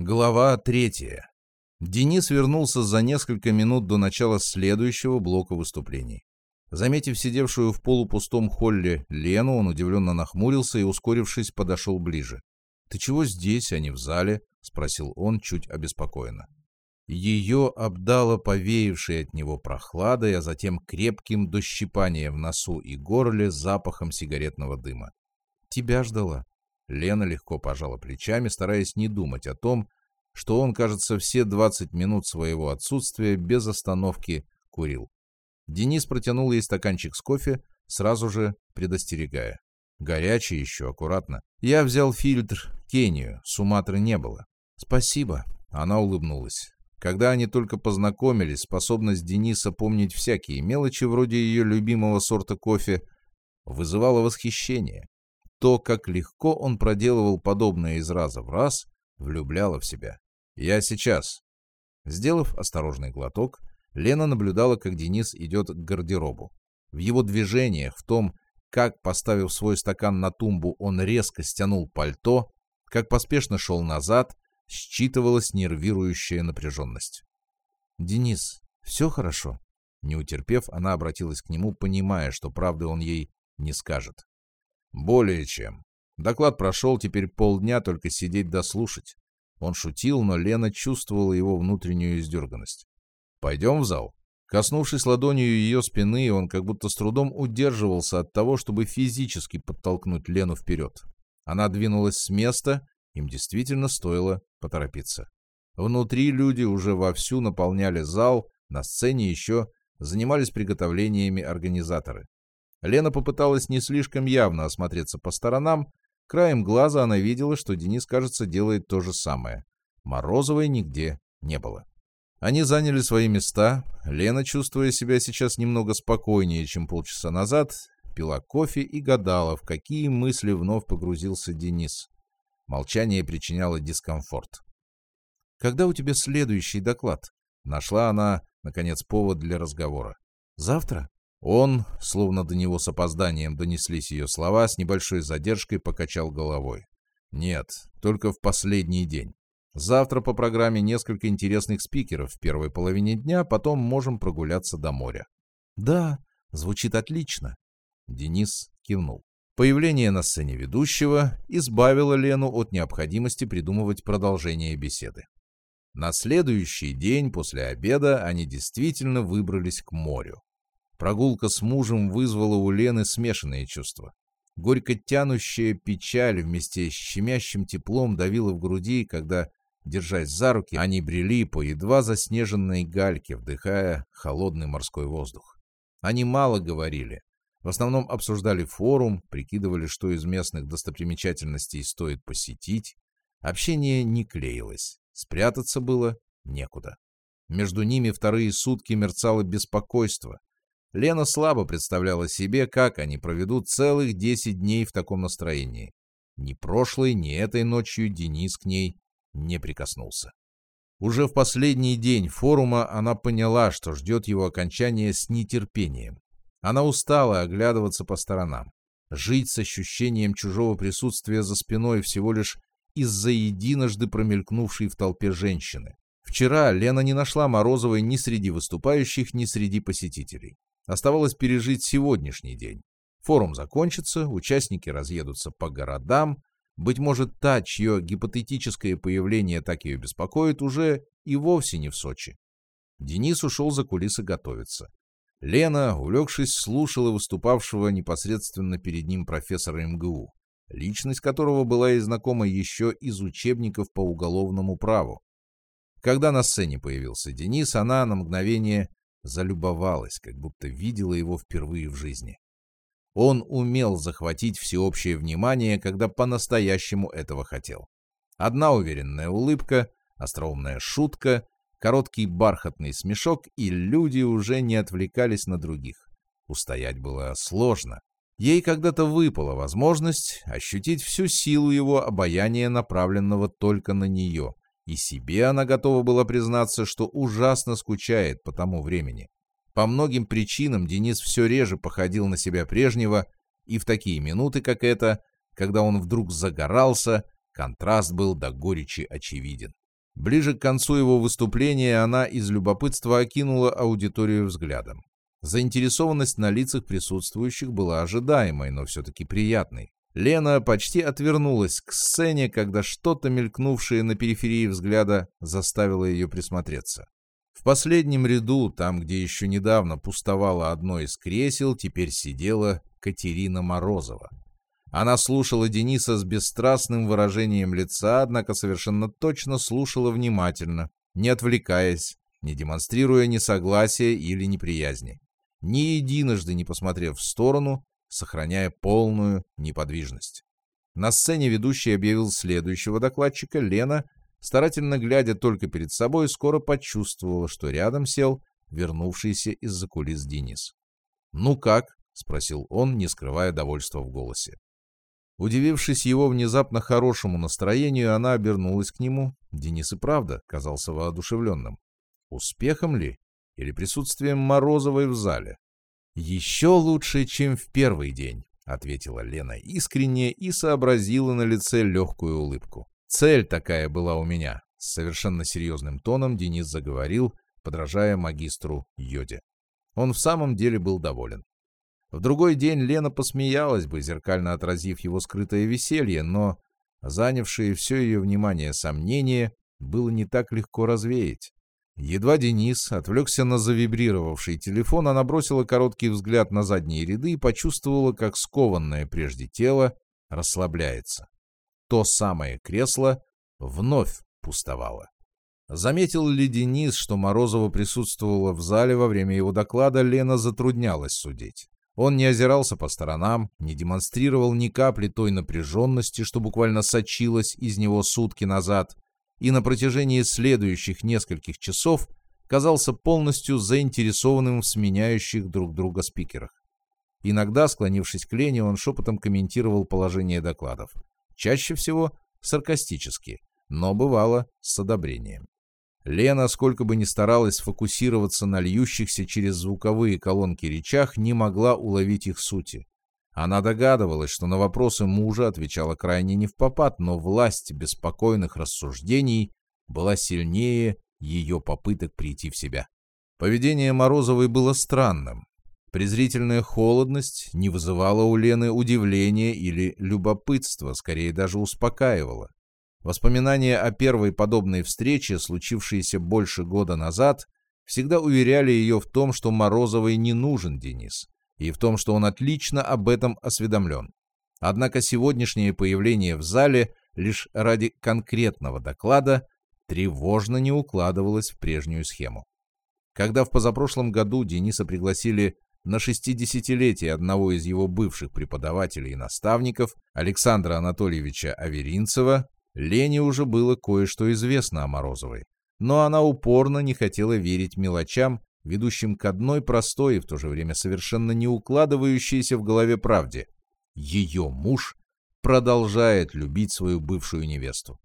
Глава третья. Денис вернулся за несколько минут до начала следующего блока выступлений. Заметив сидевшую в полупустом холле Лену, он удивленно нахмурился и, ускорившись, подошел ближе. «Ты чего здесь, а не в зале?» — спросил он чуть обеспокоенно. Ее обдало повеявшей от него прохладой, а затем крепким до в носу и горле запахом сигаретного дыма. «Тебя ждала». Лена легко пожала плечами, стараясь не думать о том, что он, кажется, все 20 минут своего отсутствия без остановки курил. Денис протянул ей стаканчик с кофе, сразу же предостерегая. Горячий еще, аккуратно. Я взял фильтр Кению, Суматры не было. Спасибо. Она улыбнулась. Когда они только познакомились, способность Дениса помнить всякие мелочи, вроде ее любимого сорта кофе, вызывала восхищение. То, как легко он проделывал подобное из раза в раз, влюбляло в себя. «Я сейчас». Сделав осторожный глоток, Лена наблюдала, как Денис идет к гардеробу. В его движениях, в том, как, поставив свой стакан на тумбу, он резко стянул пальто, как поспешно шел назад, считывалась нервирующая напряженность. «Денис, все хорошо?» Не утерпев, она обратилась к нему, понимая, что правды он ей не скажет. «Более чем. Доклад прошел, теперь полдня только сидеть да слушать». Он шутил, но Лена чувствовала его внутреннюю издерганность. «Пойдем в зал?» Коснувшись ладонью ее спины, он как будто с трудом удерживался от того, чтобы физически подтолкнуть Лену вперед. Она двинулась с места, им действительно стоило поторопиться. Внутри люди уже вовсю наполняли зал, на сцене еще занимались приготовлениями организаторы. Лена попыталась не слишком явно осмотреться по сторонам, краем глаза она видела, что Денис, кажется, делает то же самое. Морозовой нигде не было. Они заняли свои места. Лена, чувствуя себя сейчас немного спокойнее, чем полчаса назад, пила кофе и гадала, в какие мысли вновь погрузился Денис. Молчание причиняло дискомфорт. «Когда у тебя следующий доклад?» Нашла она, наконец, повод для разговора. «Завтра?» Он, словно до него с опозданием донеслись ее слова, с небольшой задержкой покачал головой. «Нет, только в последний день. Завтра по программе несколько интересных спикеров в первой половине дня, потом можем прогуляться до моря. Да, звучит отлично. Денис кивнул. Появление на сцене ведущего избавило Лену от необходимости придумывать продолжение беседы. На следующий день после обеда они действительно выбрались к морю. Прогулка с мужем вызвала у Лены смешанные чувства. Горько тянущая печаль вместе с щемящим теплом давила в груди, когда Держась за руки, они брели по едва заснеженной гальке, вдыхая холодный морской воздух. Они мало говорили. В основном обсуждали форум, прикидывали, что из местных достопримечательностей стоит посетить. Общение не клеилось. Спрятаться было некуда. Между ними вторые сутки мерцало беспокойство. Лена слабо представляла себе, как они проведут целых десять дней в таком настроении. Ни прошлой, ни этой ночью Денис к ней не прикоснулся. Уже в последний день форума она поняла, что ждет его окончания с нетерпением. Она устала оглядываться по сторонам, жить с ощущением чужого присутствия за спиной всего лишь из-за единожды промелькнувшей в толпе женщины. Вчера Лена не нашла Морозовой ни среди выступающих, ни среди посетителей. Оставалось пережить сегодняшний день. Форум закончится, участники разъедутся по городам, быть может, та, чье гипотетическое появление так ее беспокоит, уже и вовсе не в Сочи. Денис ушел за кулисы готовиться. Лена, увлекшись, слушала выступавшего непосредственно перед ним профессора МГУ, личность которого была ей знакома еще из учебников по уголовному праву. Когда на сцене появился Денис, она на мгновение залюбовалась, как будто видела его впервые в жизни. Он умел захватить всеобщее внимание, когда по-настоящему этого хотел. Одна уверенная улыбка, остроумная шутка, короткий бархатный смешок, и люди уже не отвлекались на других. Устоять было сложно. Ей когда-то выпала возможность ощутить всю силу его обаяния, направленного только на нее, и себе она готова была признаться, что ужасно скучает по тому времени. По многим причинам Денис все реже походил на себя прежнего, и в такие минуты, как эта, когда он вдруг загорался, контраст был до горечи очевиден. Ближе к концу его выступления она из любопытства окинула аудиторию взглядом. Заинтересованность на лицах присутствующих была ожидаемой, но все-таки приятной. Лена почти отвернулась к сцене, когда что-то, мелькнувшее на периферии взгляда, заставило ее присмотреться. В последнем ряду, там, где еще недавно пустовало одно из кресел, теперь сидела Катерина Морозова. Она слушала Дениса с бесстрастным выражением лица, однако совершенно точно слушала внимательно, не отвлекаясь, не демонстрируя несогласия или неприязни. Ни единожды не посмотрев в сторону, сохраняя полную неподвижность. На сцене ведущий объявил следующего докладчика, Лена, старательно глядя только перед собой, скоро почувствовала, что рядом сел вернувшийся из-за кулис Денис. «Ну как?» — спросил он, не скрывая довольства в голосе. Удивившись его внезапно хорошему настроению, она обернулась к нему. Денис и правда казался воодушевленным. Успехом ли? Или присутствием Морозовой в зале? «Еще лучше, чем в первый день», — ответила Лена искренне и сообразила на лице легкую улыбку. «Цель такая была у меня», — с совершенно серьезным тоном Денис заговорил, подражая магистру Йоде. Он в самом деле был доволен. В другой день Лена посмеялась бы, зеркально отразив его скрытое веселье, но занявшие все ее внимание сомнения было не так легко развеять. Едва Денис отвлекся на завибрировавший телефон, она бросила короткий взгляд на задние ряды и почувствовала, как скованное прежде тело расслабляется. То самое кресло вновь пустовало. Заметил ли Денис, что Морозова присутствовала в зале во время его доклада, Лена затруднялась судить. Он не озирался по сторонам, не демонстрировал ни капли той напряженности, что буквально сочилась из него сутки назад, и на протяжении следующих нескольких часов казался полностью заинтересованным в сменяющих друг друга спикерах. Иногда, склонившись к Лене, он шепотом комментировал положение докладов. Чаще всего саркастически, но бывало с одобрением. Лена, сколько бы ни старалась сфокусироваться на льющихся через звуковые колонки речах, не могла уловить их сути. Она догадывалась, что на вопросы мужа отвечала крайне не в попад, но власть беспокойных рассуждений была сильнее ее попыток прийти в себя. Поведение Морозовой было странным. Презрительная холодность не вызывала у Лены удивления или любопытства, скорее даже успокаивала. Воспоминания о первой подобной встрече, случившейся больше года назад, всегда уверяли ее в том, что Морозовой не нужен Денис, и в том, что он отлично об этом осведомлен. Однако сегодняшнее появление в зале лишь ради конкретного доклада тревожно не укладывалось в прежнюю схему. Когда в позапрошлом году Дениса пригласили на 60-летие одного из его бывших преподавателей и наставников, Александра Анатольевича Аверинцева, Лене уже было кое-что известно о Морозовой, но она упорно не хотела верить мелочам, ведущим к одной простой и в то же время совершенно не укладывающейся в голове правде. Ее муж продолжает любить свою бывшую невесту.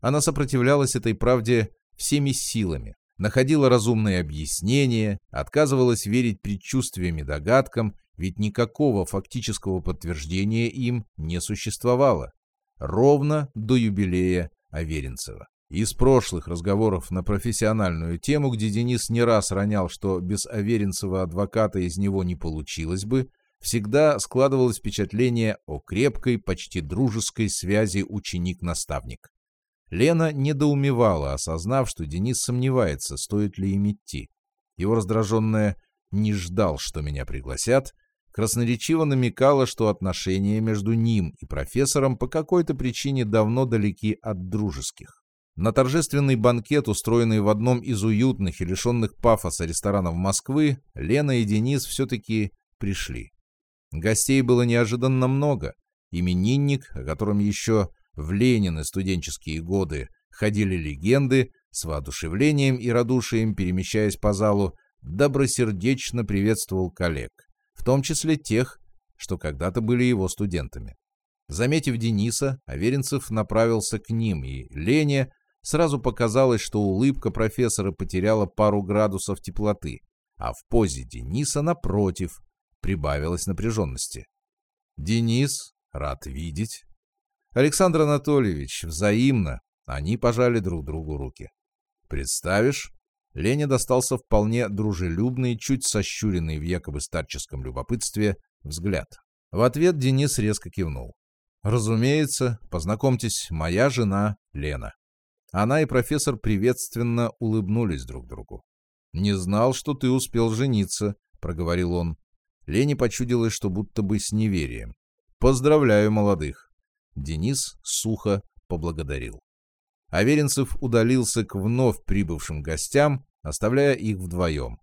Она сопротивлялась этой правде всеми силами, находила разумные объяснения, отказывалась верить предчувствиям и догадкам, ведь никакого фактического подтверждения им не существовало ровно до юбилея Аверинцева. Из прошлых разговоров на профессиональную тему, где Денис не раз ронял, что без Аверинцева адвоката из него не получилось бы, всегда складывалось впечатление о крепкой, почти дружеской связи ученик-наставник. Лена недоумевала, осознав, что Денис сомневается, стоит ли им идти. Его раздраженное «не ждал, что меня пригласят» красноречиво намекала, что отношения между ним и профессором по какой-то причине давно далеки от дружеских. На торжественный банкет, устроенный в одном из уютных и лишенных пафоса ресторанов Москвы, Лена и Денис все-таки пришли. Гостей было неожиданно много. Именинник, о котором еще в Ленины студенческие годы ходили легенды, с воодушевлением и радушием перемещаясь по залу, добросердечно приветствовал коллег в том числе тех, что когда-то были его студентами. Заметив Дениса, Аверинцев направился к ним, и Лене сразу показалось, что улыбка профессора потеряла пару градусов теплоты, а в позе Дениса, напротив, прибавилось напряженности. «Денис, рад видеть». «Александр Анатольевич, взаимно», — Они пожали друг другу руки. «Представишь?» Лене достался вполне дружелюбный, чуть сощуренный в якобы старческом любопытстве взгляд. В ответ Денис резко кивнул. «Разумеется, познакомьтесь, моя жена Лена». Она и профессор приветственно улыбнулись друг другу. «Не знал, что ты успел жениться», — проговорил он. Лене почудилось, что будто бы с неверием. «Поздравляю молодых!» Денис сухо поблагодарил. Аверинцев удалился к вновь прибывшим гостям, оставляя их вдвоем.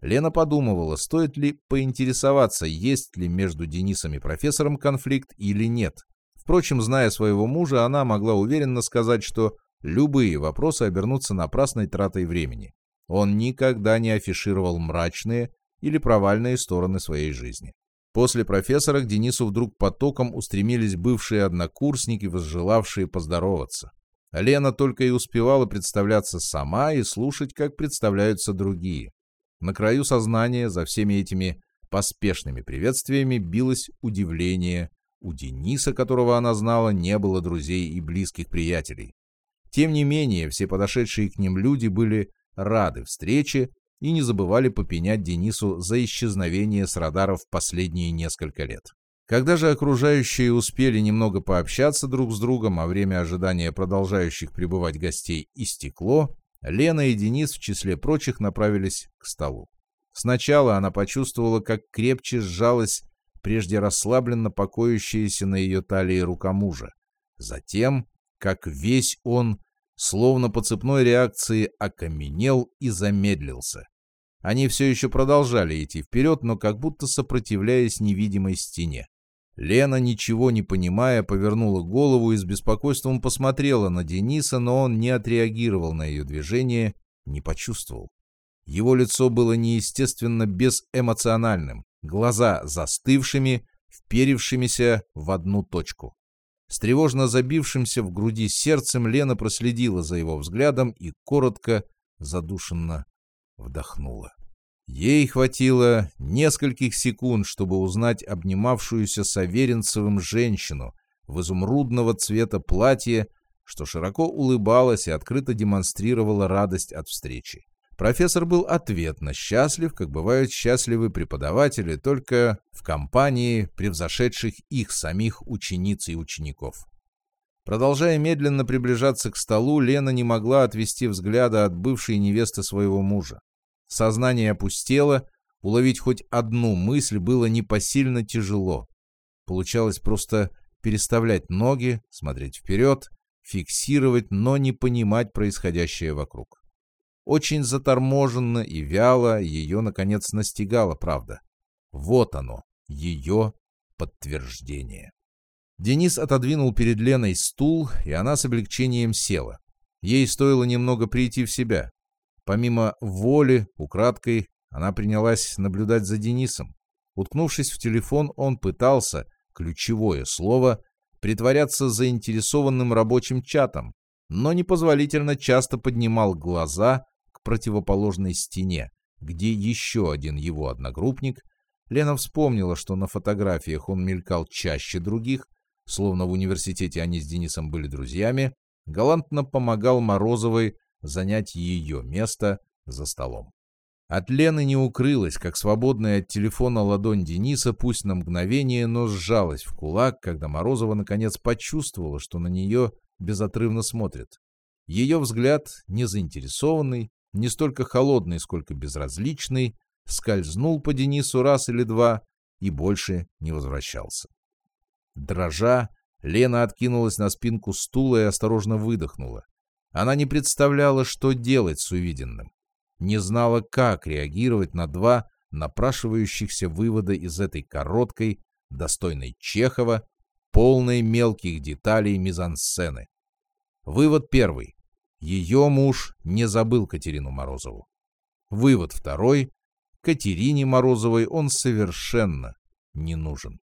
Лена подумывала, стоит ли поинтересоваться, есть ли между Денисом и профессором конфликт или нет. Впрочем, зная своего мужа, она могла уверенно сказать, что любые вопросы обернутся напрасной тратой времени. Он никогда не афишировал мрачные или провальные стороны своей жизни. После профессора к Денису вдруг потоком устремились бывшие однокурсники, возжелавшие поздороваться. Лена только и успевала представляться сама и слушать, как представляются другие. На краю сознания за всеми этими поспешными приветствиями билось удивление. У Дениса, которого она знала, не было друзей и близких приятелей. Тем не менее, все подошедшие к ним люди были рады встрече и не забывали попенять Денису за исчезновение с радаров последние несколько лет. Когда же окружающие успели немного пообщаться друг с другом, а время ожидания продолжающих пребывать гостей истекло, Лена и Денис в числе прочих направились к столу. Сначала она почувствовала, как крепче сжалась прежде расслабленно покоящаяся на ее талии рука мужа. Затем, как весь он, словно по цепной реакции, окаменел и замедлился. Они все еще продолжали идти вперед, но как будто сопротивляясь невидимой стене. Лена, ничего не понимая, повернула голову и с беспокойством посмотрела на Дениса, но он не отреагировал на ее движение, не почувствовал. Его лицо было неестественно безэмоциональным, глаза застывшими, вперившимися в одну точку. С тревожно забившимся в груди сердцем Лена проследила за его взглядом и коротко, задушенно вдохнула. Ей хватило нескольких секунд, чтобы узнать обнимавшуюся с Аверинцевым женщину в изумрудного цвета платье, что широко улыбалась и открыто демонстрировала радость от встречи. Профессор был ответно счастлив, как бывают счастливы преподаватели, только в компании превзошедших их самих учениц и учеников. Продолжая медленно приближаться к столу, Лена не могла отвести взгляда от бывшей невесты своего мужа. Сознание опустело, уловить хоть одну мысль было непосильно тяжело. Получалось просто переставлять ноги, смотреть вперед, фиксировать, но не понимать происходящее вокруг. Очень заторможенно и вяло ее, наконец, настигала правда. Вот оно, ее подтверждение. Денис отодвинул перед Леной стул, и она с облегчением села. Ей стоило немного прийти в себя. Помимо воли, украдкой, она принялась наблюдать за Денисом. Уткнувшись в телефон, он пытался, ключевое слово, притворяться заинтересованным рабочим чатом, но непозволительно часто поднимал глаза противоположной стене, где еще один его одногруппник. Лена вспомнила, что на фотографиях он мелькал чаще других, словно в университете они с Денисом были друзьями, галантно помогал Морозовой занять ее место за столом. От Лены не укрылась, как свободная от телефона ладонь Дениса, пусть на мгновение, но сжалась в кулак, когда Морозова наконец почувствовала, что на нее безотрывно смотрит. Ее взгляд, не заинтересованный, не столько холодный, сколько безразличный, скользнул по Денису раз или два и больше не возвращался. Дрожа, Лена откинулась на спинку стула и осторожно выдохнула. Она не представляла, что делать с увиденным. Не знала, как реагировать на два напрашивающихся вывода из этой короткой, достойной Чехова, полной мелких деталей мизансцены. Вывод первый. Ее муж не забыл Катерину Морозову. Вывод второй. Катерине Морозовой он совершенно не нужен.